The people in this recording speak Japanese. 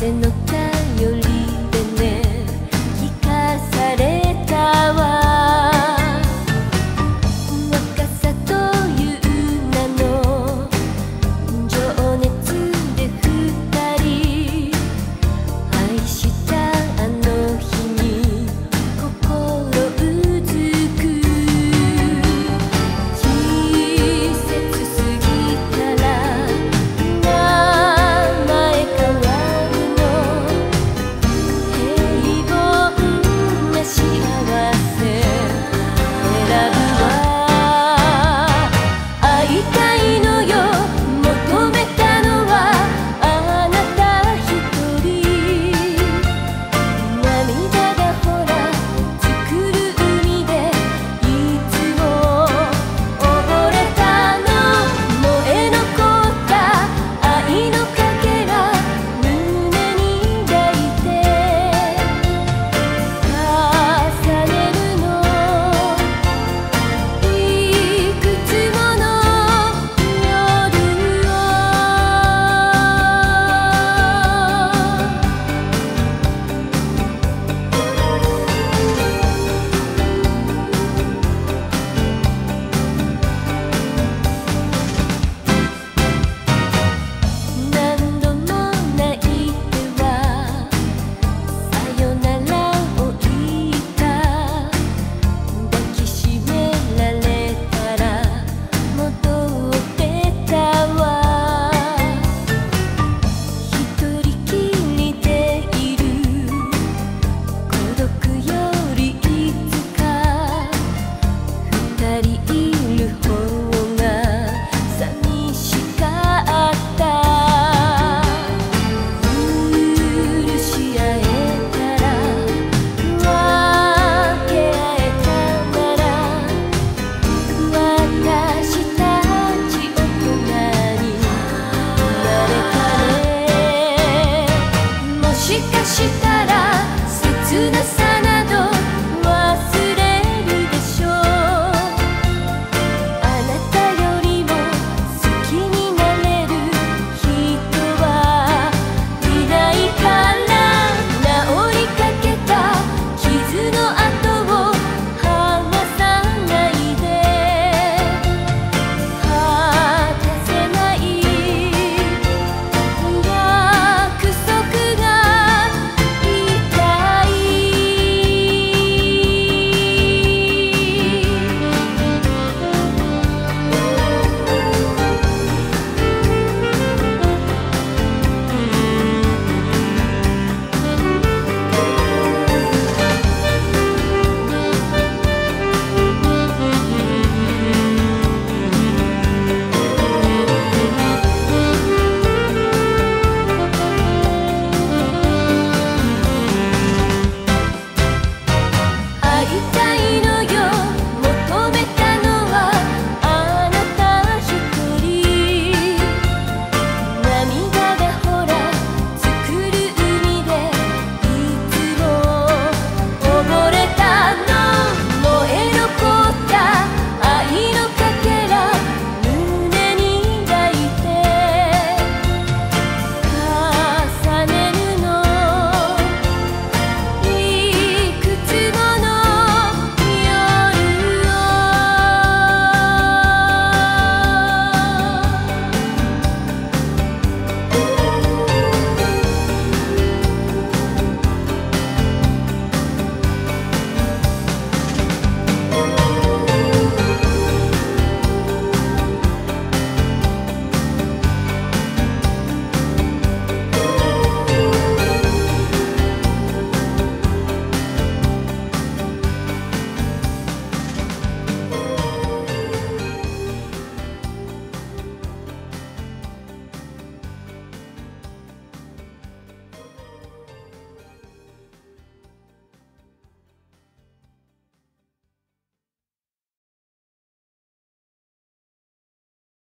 風の